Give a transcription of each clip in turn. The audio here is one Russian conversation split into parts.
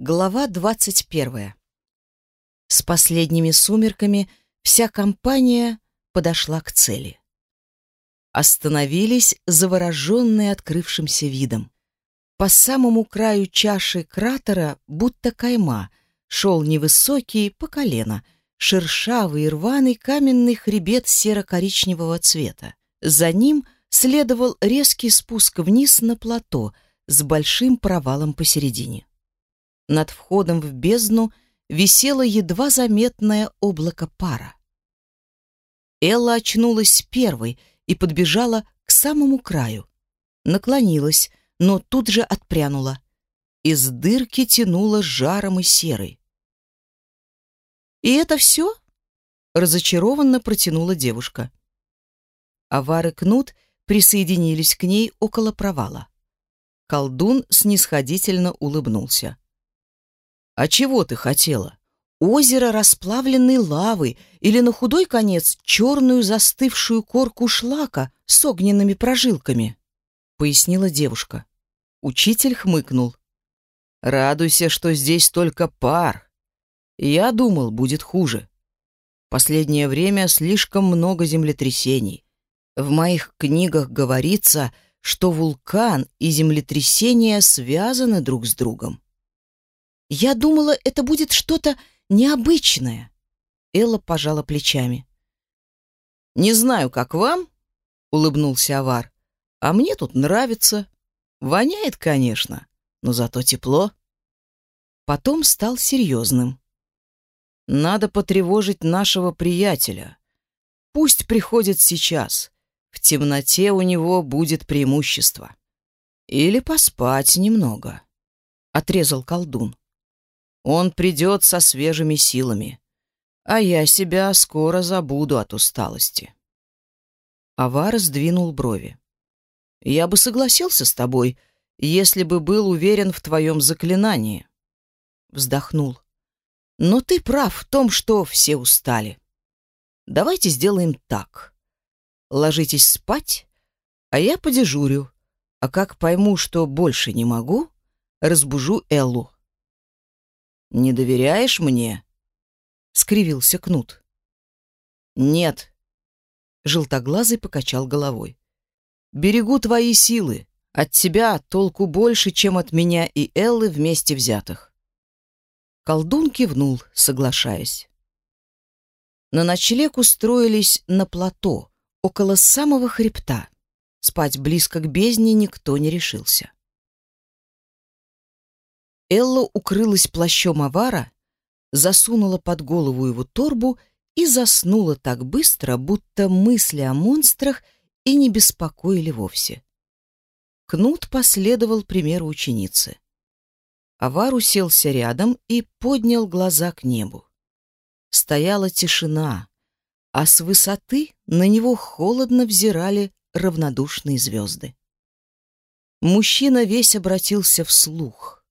Глава двадцать первая. С последними сумерками вся компания подошла к цели. Остановились завороженные открывшимся видом. По самому краю чаши кратера, будто кайма, шел невысокий по колено, шершавый рваный каменный хребет серо-коричневого цвета. За ним следовал резкий спуск вниз на плато с большим провалом посередине. Над входом в бездну висело едва заметное облако пара. Элла очнулась первой и подбежала к самому краю. Наклонилась, но тут же отпрянула. Из дырки тянуло жаром и серой. «И это все?» — разочарованно протянула девушка. Авар и Кнут присоединились к ней около провала. Колдун снисходительно улыбнулся. А чего ты хотела? Озеро расплавленной лавы или на худой конец черную застывшую корку шлака с огненными прожилками, пояснила девушка. Учитель хмыкнул. Радуйся, что здесь только пар. Я думал, будет хуже. Последнее время слишком много землетрясений. В моих книгах говорится, что вулкан и землетрясения связаны друг с другом. Я думала, это будет что-то необычное. Элла пожала плечами. Не знаю, как вам, улыбнулся Авар. А мне тут нравится. Воняет, конечно, но зато тепло. Потом стал серьезным. Надо потревожить нашего приятеля. Пусть приходит сейчас. В темноте у него будет преимущество. Или поспать немного. Отрезал колдун. Он придет со свежими силами, а я себя скоро забуду от усталости. Авар сдвинул брови. Я бы согласился с тобой, если бы был уверен в твоем заклинании. Вздохнул. Но ты прав в том, что все устали. Давайте сделаем так. Ложитесь спать, а я подежурю. А как пойму, что больше не могу, разбужу Эллу. «Не доверяешь мне?» — скривился Кнут. «Нет». Желтоглазый покачал головой. «Берегу твои силы. От тебя толку больше, чем от меня и Эллы вместе взятых». Колдун кивнул, соглашаясь. На ночлег устроились на плато, около самого хребта. Спать близко к бездне никто не решился. Элла укрылась плащом авара, засунула под голову его торбу и заснула так быстро, будто мысли о монстрах и не беспокоили вовсе. Кнут последовал примеру ученицы. Авар уселся рядом и поднял глаза к небу. Стояла тишина, а с высоты на него холодно взирали равнодушные звезды. Мужчина весь обратился вслух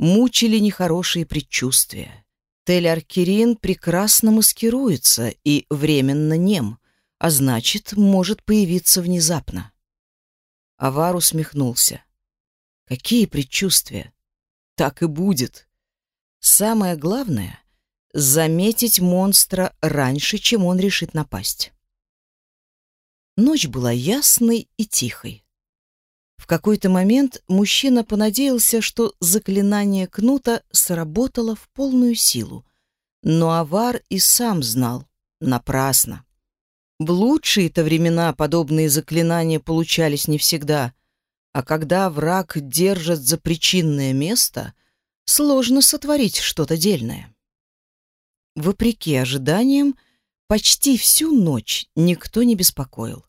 мучили нехорошие предчувствия. Тель-Аркерин прекрасно маскируется и временно нем, а значит, может появиться внезапно. Авар усмехнулся. Какие предчувствия? Так и будет. Самое главное — заметить монстра раньше, чем он решит напасть. Ночь была ясной и тихой. В какой-то момент мужчина понадеялся, что заклинание кнута сработало в полную силу. Но Авар и сам знал. Напрасно. В лучшие-то времена подобные заклинания получались не всегда, а когда враг держит за причинное место, сложно сотворить что-то дельное. Вопреки ожиданиям, почти всю ночь никто не беспокоил.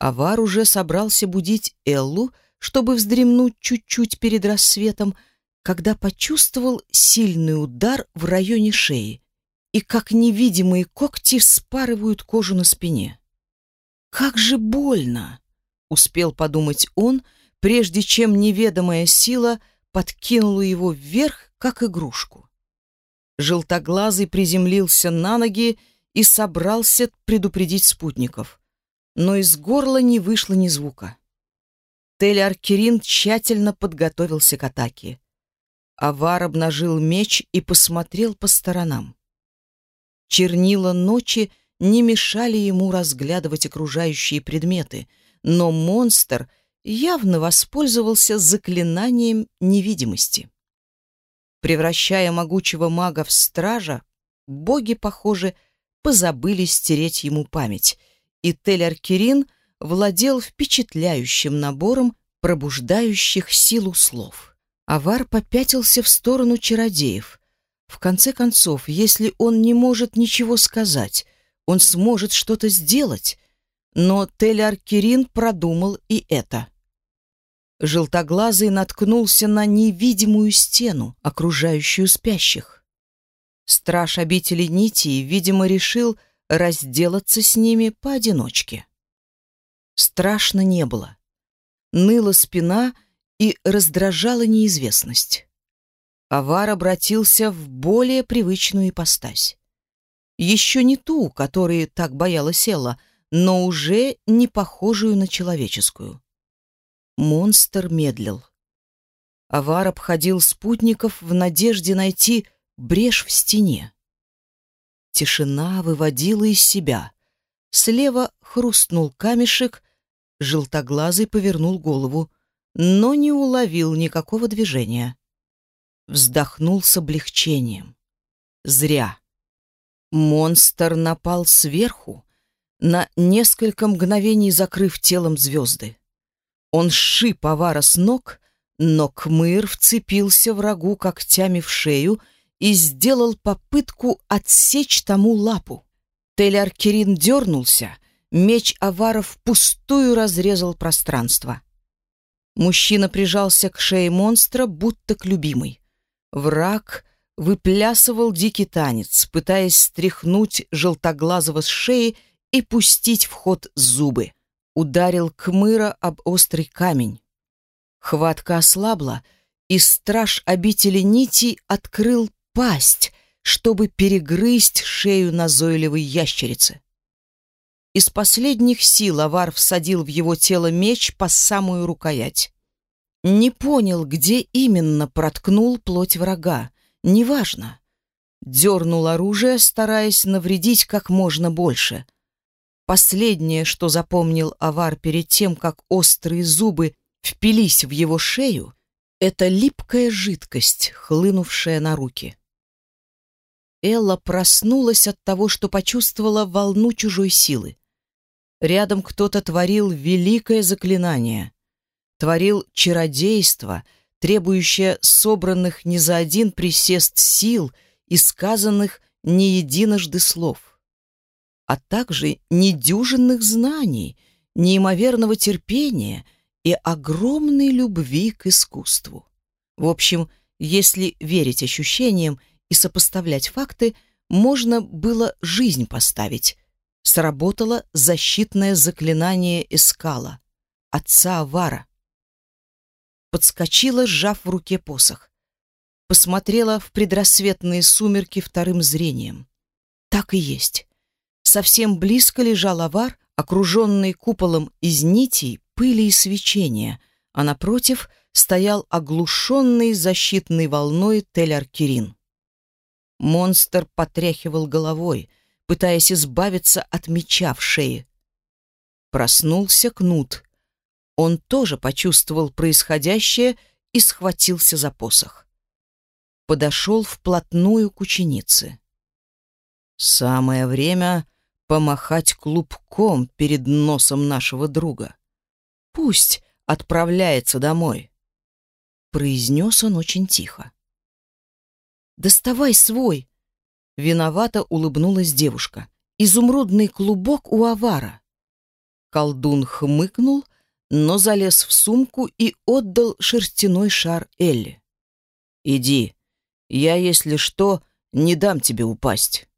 Авар уже собрался будить Эллу, чтобы вздремнуть чуть-чуть перед рассветом, когда почувствовал сильный удар в районе шеи и как невидимые когти спарывают кожу на спине. «Как же больно!» — успел подумать он, прежде чем неведомая сила подкинула его вверх, как игрушку. Желтоглазый приземлился на ноги и собрался предупредить спутников но из горла не вышло ни звука. Тель-Аркерин тщательно подготовился к атаке. Авар обнажил меч и посмотрел по сторонам. Чернила ночи не мешали ему разглядывать окружающие предметы, но монстр явно воспользовался заклинанием невидимости. Превращая могучего мага в стража, боги, похоже, позабыли стереть ему память, и Тель-Аркерин владел впечатляющим набором пробуждающих силу слов. Авар попятился в сторону чародеев. В конце концов, если он не может ничего сказать, он сможет что-то сделать. Но Тель-Аркерин продумал и это. Желтоглазый наткнулся на невидимую стену, окружающую спящих. Страж обители Нитии, видимо, решил разделаться с ними поодиночке. Страшно не было. Ныла спина и раздражала неизвестность. Авар обратился в более привычную ипостась. Еще не ту, которой так боялась Элла, но уже не похожую на человеческую. Монстр медлил. Авар обходил спутников в надежде найти брешь в стене. Тишина выводила из себя. Слева хрустнул камешек, желтоглазый повернул голову, но не уловил никакого движения. Вздохнул с облегчением. Зря. Монстр напал сверху, на несколько мгновений закрыв телом звезды. Он сшиб авара с ног, но Кмыр вцепился врагу когтями в шею и сделал попытку отсечь тому лапу. Тель-Аркерин дернулся, меч авара впустую разрезал пространство. Мужчина прижался к шее монстра, будто к любимой. Враг выплясывал дикий танец, пытаясь стряхнуть желтоглазого с шеи и пустить в ход зубы ударил Кмыра об острый камень. Хватка ослабла, и страж обители нитей открыл пасть, чтобы перегрызть шею назойливой ящерицы. Из последних сил авар всадил в его тело меч по самую рукоять. Не понял, где именно проткнул плоть врага. Неважно. Дернул оружие, стараясь навредить как можно больше — Последнее, что запомнил Авар перед тем, как острые зубы впились в его шею, это липкая жидкость, хлынувшая на руки. Элла проснулась от того, что почувствовала волну чужой силы. Рядом кто-то творил великое заклинание. Творил чародейство, требующее собранных не за один присест сил и сказанных не единожды слов а также недюжинных знаний, неимоверного терпения и огромной любви к искусству. В общем, если верить ощущениям и сопоставлять факты, можно было жизнь поставить. Сработало защитное заклинание Эскала, отца Авара. Подскочила, сжав в руке посох. Посмотрела в предрассветные сумерки вторым зрением. Так и есть. Совсем близко лежал авар, окруженный куполом из нитей, пыли и свечения, а напротив стоял оглушенный защитной волной Тель-Аркерин. Монстр потряхивал головой, пытаясь избавиться от меча в шее. Проснулся Кнут. Он тоже почувствовал происходящее и схватился за посох. Подошел вплотную к ученице. «Самое время помахать клубком перед носом нашего друга. Пусть отправляется домой. Произнес он очень тихо. «Доставай свой!» Виновато улыбнулась девушка. «Изумрудный клубок у авара». Колдун хмыкнул, но залез в сумку и отдал шерстяной шар Элли. «Иди, я, если что, не дам тебе упасть».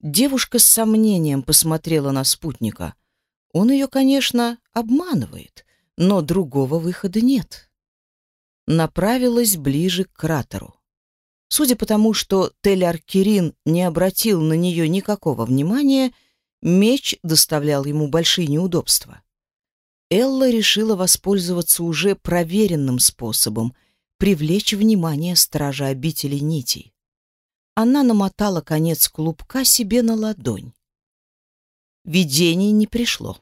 Девушка с сомнением посмотрела на спутника. Он ее, конечно, обманывает, но другого выхода нет. Направилась ближе к кратеру. Судя по тому, что Тель-Аркерин не обратил на нее никакого внимания, меч доставлял ему большие неудобства. Элла решила воспользоваться уже проверенным способом привлечь внимание стража обители нитей. Она намотала конец клубка себе на ладонь. Видение не пришло.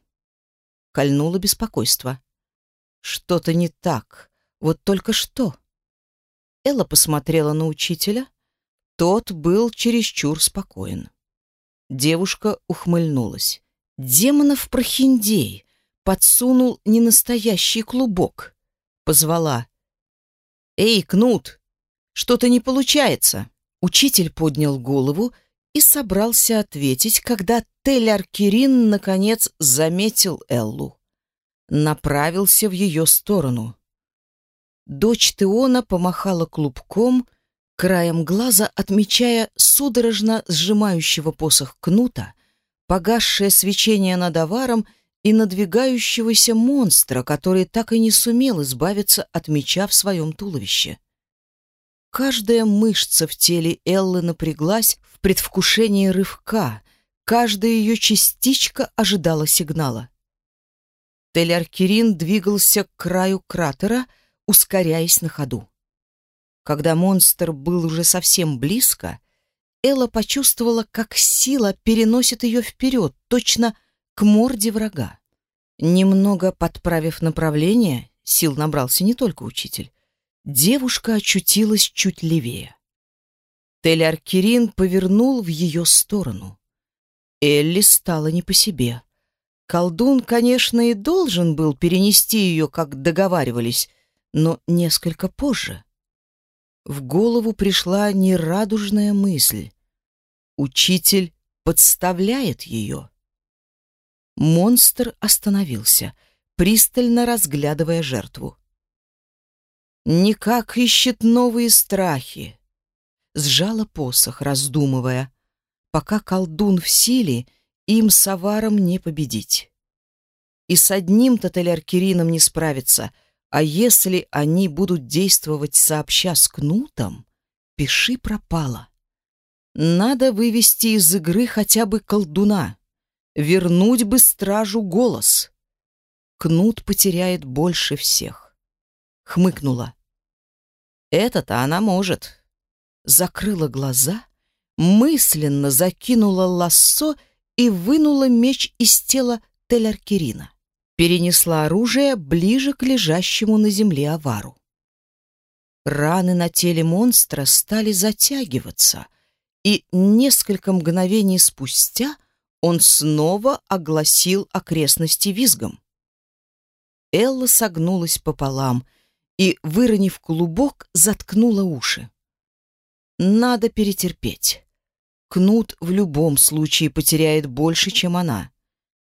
Кольнуло беспокойство. Что-то не так. Вот только что. Элла посмотрела на учителя. Тот был чересчур спокоен. Девушка ухмыльнулась. Демонов прохиндей подсунул ненастоящий клубок. Позвала. «Эй, Кнут, что-то не получается!» Учитель поднял голову и собрался ответить, когда Теляр Кирин наконец заметил Эллу. Направился в ее сторону. Дочь Теона помахала клубком, краем глаза отмечая судорожно сжимающего посох кнута, погасшее свечение над аваром и надвигающегося монстра, который так и не сумел избавиться от меча в своем туловище. Каждая мышца в теле Эллы напряглась в предвкушении рывка, каждая ее частичка ожидала сигнала. Тель-Аркерин двигался к краю кратера, ускоряясь на ходу. Когда монстр был уже совсем близко, Элла почувствовала, как сила переносит ее вперед, точно к морде врага. Немного подправив направление, сил набрался не только учитель, девушка очутилась чуть левее. Тель-Аркерин повернул в ее сторону. Элли стала не по себе. Колдун, конечно, и должен был перенести ее, как договаривались, но несколько позже. В голову пришла нерадужная мысль. Учитель подставляет ее. Монстр остановился, пристально разглядывая жертву. Никак ищет новые страхи. Сжала посох, раздумывая. Пока колдун в силе, им с аваром не победить. И с одним-то Теляркирином не справиться, а если они будут действовать сообща с Кнутом, пиши пропало. Надо вывести из игры хотя бы колдуна. Вернуть бы стражу голос. Кнут потеряет больше всех хмыкнула. Это-то она может. Закрыла глаза, мысленно закинула лассо и вынула меч из тела Теляркирина. Перенесла оружие ближе к лежащему на земле авару. Раны на теле монстра стали затягиваться, и несколько мгновений спустя он снова огласил окрестности визгом. Элла согнулась пополам — и, выронив клубок, заткнула уши. Надо перетерпеть. Кнут в любом случае потеряет больше, чем она.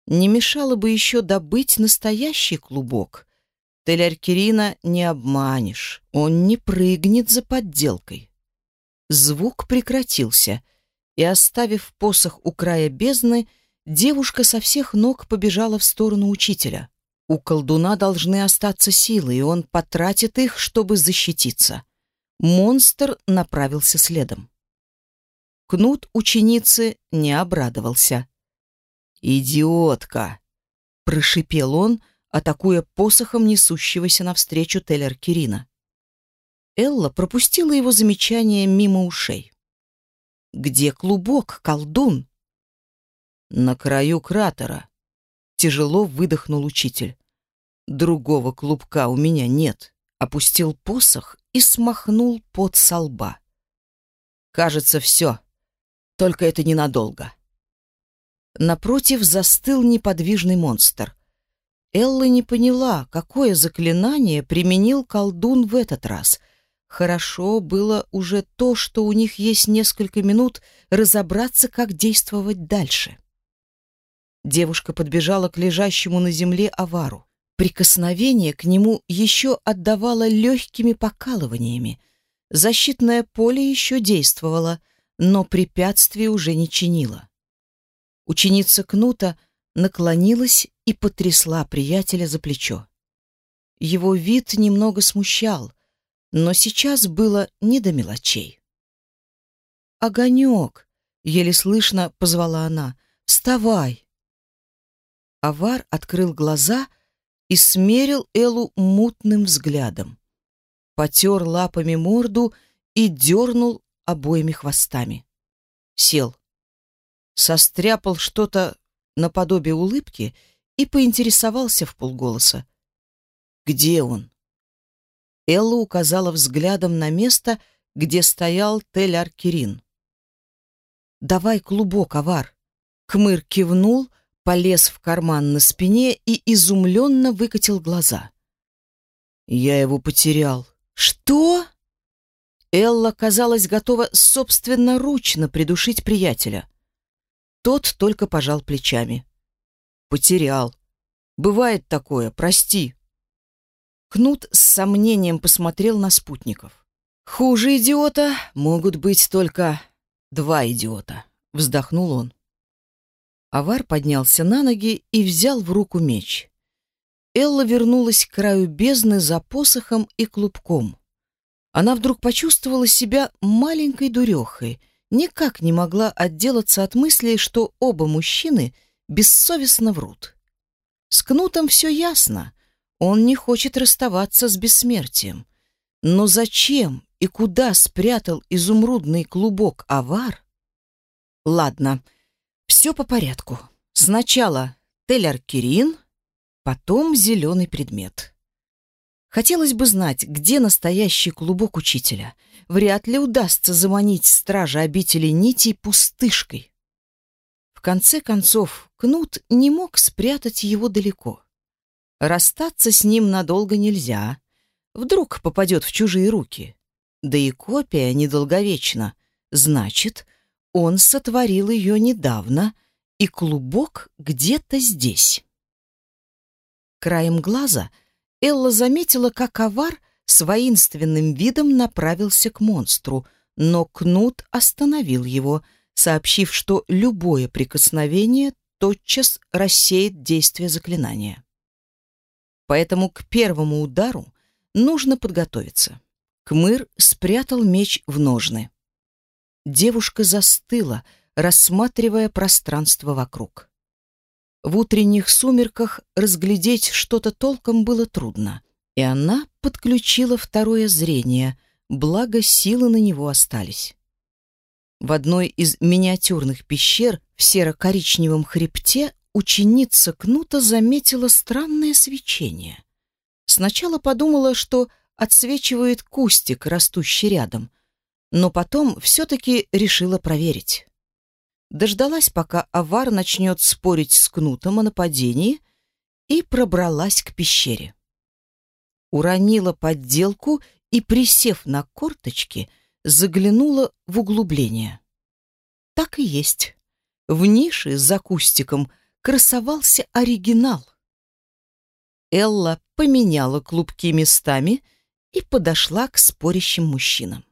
Не мешало бы еще добыть настоящий клубок. Теляркирина не обманешь, он не прыгнет за подделкой. Звук прекратился, и, оставив посох у края бездны, девушка со всех ног побежала в сторону учителя. У колдуна должны остаться силы, и он потратит их, чтобы защититься. Монстр направился следом. Кнут ученицы не обрадовался. «Идиотка!» — прошипел он, атакуя посохом несущегося навстречу Теллер Кирина. Элла пропустила его замечание мимо ушей. «Где клубок, колдун?» «На краю кратера», Тяжело выдохнул учитель. Другого клубка у меня нет. Опустил посох и смахнул под со лба. Кажется, все. Только это ненадолго. Напротив застыл неподвижный монстр. Элла не поняла, какое заклинание применил колдун в этот раз. Хорошо было уже то, что у них есть несколько минут разобраться, как действовать дальше. Девушка подбежала к лежащему на земле авару. Прикосновение к нему еще отдавало легкими покалываниями. Защитное поле еще действовало, но препятствий уже не чинило. Ученица Кнута наклонилась и потрясла приятеля за плечо. Его вид немного смущал, но сейчас было не до мелочей. «Огонек!» — еле слышно позвала она. «Вставай!» Авар открыл глаза и смерил Элу мутным взглядом. потер лапами морду и дернул обоими хвостами. Сел. Состряпал что-то наподобие улыбки и поинтересовался в полголоса. «Где он?» Элла указала взглядом на место, где стоял Тель-Аркерин. «Давай клубок, авар!» Кмыр кивнул, полез в карман на спине и изумленно выкатил глаза. «Я его потерял». «Что?» Элла, казалось, готова собственноручно придушить приятеля. Тот только пожал плечами. «Потерял. Бывает такое, прости». Кнут с сомнением посмотрел на спутников. «Хуже идиота могут быть только два идиота», — вздохнул он. Авар поднялся на ноги и взял в руку меч. Элла вернулась к краю бездны за посохом и клубком. Она вдруг почувствовала себя маленькой дурехой, никак не могла отделаться от мысли, что оба мужчины бессовестно врут. С Кнутом все ясно. Он не хочет расставаться с бессмертием. Но зачем и куда спрятал изумрудный клубок авар? Ладно, все по порядку. Сначала Тель-Аркерин, потом зеленый предмет. Хотелось бы знать, где настоящий клубок учителя. Вряд ли удастся заманить стража обители нитей пустышкой. В конце концов, Кнут не мог спрятать его далеко. Расстаться с ним надолго нельзя. Вдруг попадет в чужие руки. Да и копия недолговечна. Значит, он сотворил ее недавно, и клубок где-то здесь. Краем глаза Элла заметила, как авар с воинственным видом направился к монстру, но Кнут остановил его, сообщив, что любое прикосновение тотчас рассеет действие заклинания. Поэтому к первому удару нужно подготовиться. Кмыр спрятал меч в ножны. Девушка застыла, рассматривая пространство вокруг. В утренних сумерках разглядеть что-то толком было трудно, и она подключила второе зрение, благо силы на него остались. В одной из миниатюрных пещер в серо-коричневом хребте ученица Кнута заметила странное свечение. Сначала подумала, что отсвечивает кустик, растущий рядом, но потом все-таки решила проверить. Дождалась, пока авар начнет спорить с Кнутом о нападении, и пробралась к пещере. Уронила подделку и, присев на корточки, заглянула в углубление. Так и есть. В нише за кустиком — красовался оригинал. Элла поменяла клубки местами и подошла к спорящим мужчинам.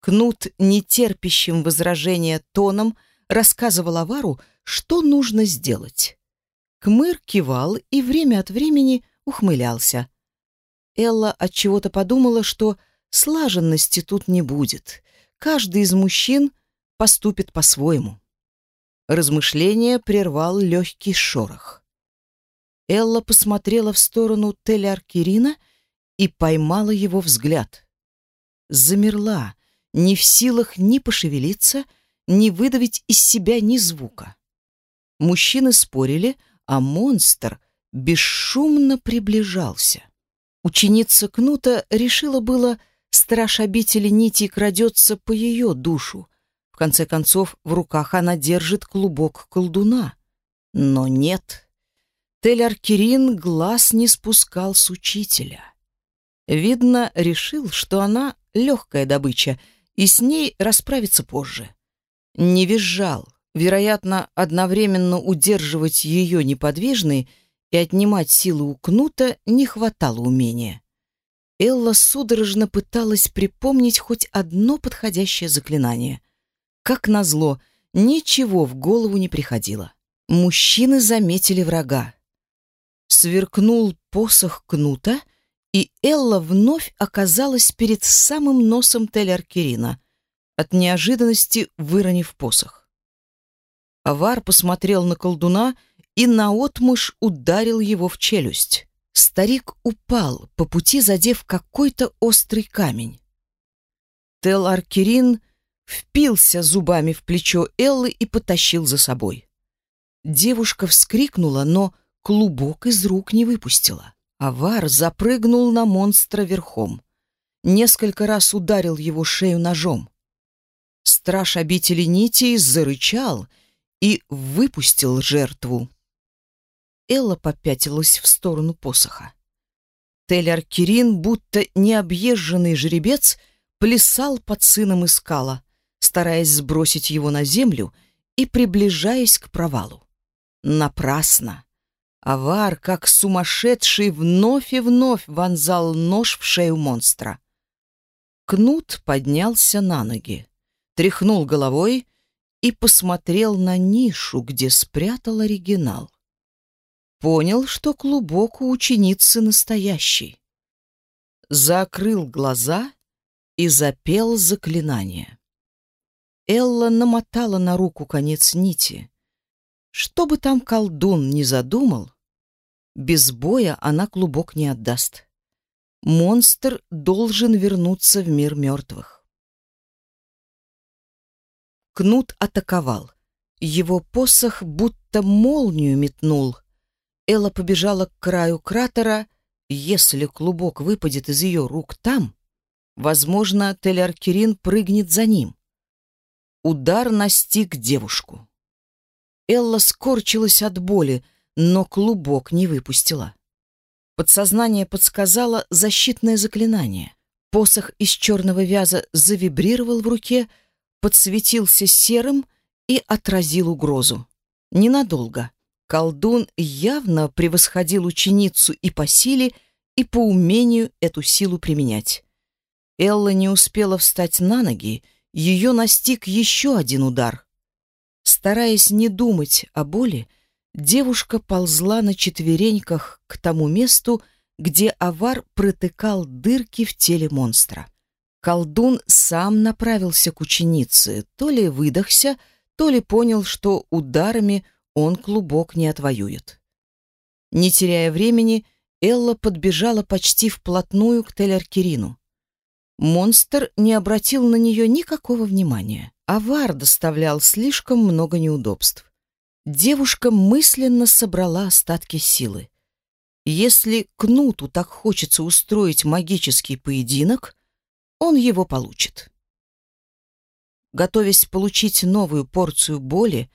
Кнут, нетерпящим возражения тоном, рассказывал Авару, что нужно сделать. Кмыр кивал и время от времени ухмылялся. Элла от чего то подумала, что слаженности тут не будет. Каждый из мужчин поступит по-своему. Размышление прервал легкий шорох. Элла посмотрела в сторону Тель-Аркерина и поймала его взгляд. Замерла, не в силах ни пошевелиться, ни выдавить из себя ни звука. Мужчины спорили, а монстр бесшумно приближался. Ученица Кнута решила было, страж обители нити крадется по ее душу, в конце концов, в руках она держит клубок колдуна. Но нет. Тель-Аркерин глаз не спускал с учителя. Видно, решил, что она легкая добыча, и с ней расправиться позже. Не визжал. Вероятно, одновременно удерживать ее неподвижной и отнимать силу у кнута не хватало умения. Элла судорожно пыталась припомнить хоть одно подходящее заклинание. Как назло, ничего в голову не приходило. Мужчины заметили врага. Сверкнул посох кнута, и Элла вновь оказалась перед самым носом Тель-Аркерина, от неожиданности выронив посох. Авар посмотрел на колдуна и наотмашь ударил его в челюсть. Старик упал, по пути задев какой-то острый камень. Тел-Аркерин впился зубами в плечо Эллы и потащил за собой. Девушка вскрикнула, но клубок из рук не выпустила. Авар запрыгнул на монстра верхом. Несколько раз ударил его шею ножом. Страж обители нитей зарычал и выпустил жертву. Элла попятилась в сторону посоха. Телер Кирин, будто необъезженный жеребец, плясал под сыном Искала, стараясь сбросить его на землю и приближаясь к провалу. Напрасно. Авар, как сумасшедший, вновь и вновь вонзал нож в шею монстра. Кнут поднялся на ноги, тряхнул головой и посмотрел на нишу, где спрятал оригинал. Понял, что клубок у ученицы настоящий. Закрыл глаза и запел заклинание. Элла намотала на руку конец нити. Что бы там колдун не задумал, без боя она клубок не отдаст. Монстр должен вернуться в мир мертвых. Кнут атаковал. Его посох будто молнию метнул. Элла побежала к краю кратера. Если клубок выпадет из ее рук там, возможно, Теляркирин прыгнет за ним. Удар настиг девушку. Элла скорчилась от боли, но клубок не выпустила. Подсознание подсказало защитное заклинание. Посох из черного вяза завибрировал в руке, подсветился серым и отразил угрозу. Ненадолго. Колдун явно превосходил ученицу и по силе, и по умению эту силу применять. Элла не успела встать на ноги, ее настиг еще один удар. Стараясь не думать о боли, девушка ползла на четвереньках к тому месту, где авар протыкал дырки в теле монстра. Колдун сам направился к ученице, то ли выдохся, то ли понял, что ударами он клубок не отвоюет. Не теряя времени, Элла подбежала почти вплотную к Телеркирину. Монстр не обратил на нее никакого внимания. Авар доставлял слишком много неудобств. Девушка мысленно собрала остатки силы. Если Кнуту так хочется устроить магический поединок, он его получит. Готовясь получить новую порцию боли,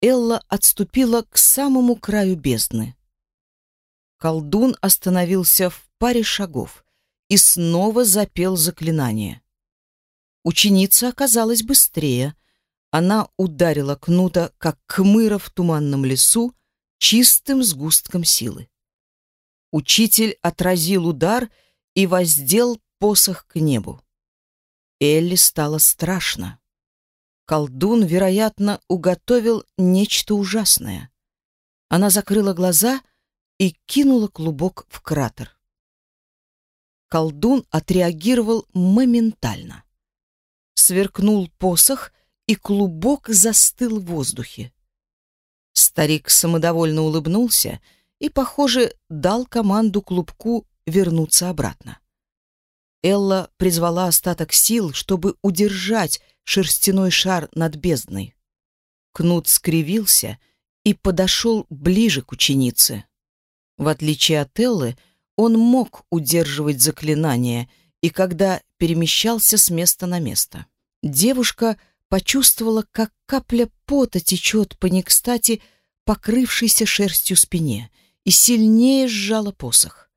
Элла отступила к самому краю бездны. Колдун остановился в паре шагов и снова запел заклинание. Ученица оказалась быстрее. Она ударила кнута, как кмыра в туманном лесу, чистым сгустком силы. Учитель отразил удар и воздел посох к небу. Элли стало страшно. Колдун, вероятно, уготовил нечто ужасное. Она закрыла глаза и кинула клубок в кратер. Колдун отреагировал моментально сверкнул посох, и клубок застыл в воздухе. Старик самодовольно улыбнулся и, похоже, дал команду клубку вернуться обратно. Элла призвала остаток сил, чтобы удержать шерстяной шар над бездной. Кнут скривился и подошел ближе к ученице. В отличие от Эллы, он мог удерживать заклинание, и когда перемещался с места на место. Девушка почувствовала, как капля пота течет по не кстати покрывшейся шерстью спине, и сильнее сжала посох.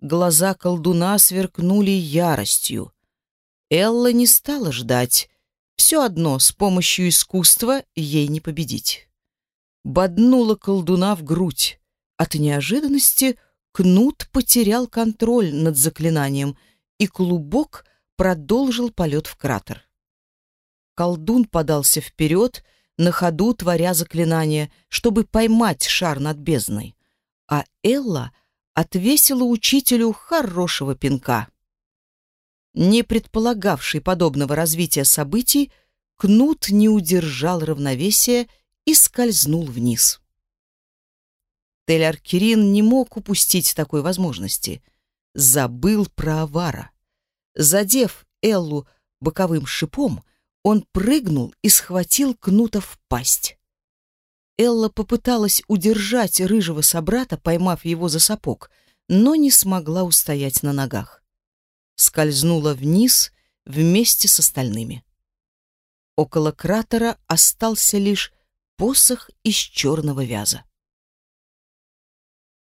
Глаза колдуна сверкнули яростью. Элла не стала ждать. Все одно с помощью искусства ей не победить. Боднула колдуна в грудь. От неожиданности Кнут потерял контроль над заклинанием, и клубок продолжил полет в кратер. Колдун подался вперед, на ходу творя заклинание, чтобы поймать шар над бездной, а Элла отвесила учителю хорошего пинка. Не предполагавший подобного развития событий, Кнут не удержал равновесия и скользнул вниз. Тель-Аркерин не мог упустить такой возможности. Забыл про авара. Задев Эллу боковым шипом, он прыгнул и схватил кнута в пасть. Элла попыталась удержать рыжего собрата, поймав его за сапог, но не смогла устоять на ногах. Скользнула вниз вместе с остальными. Около кратера остался лишь посох из черного вяза.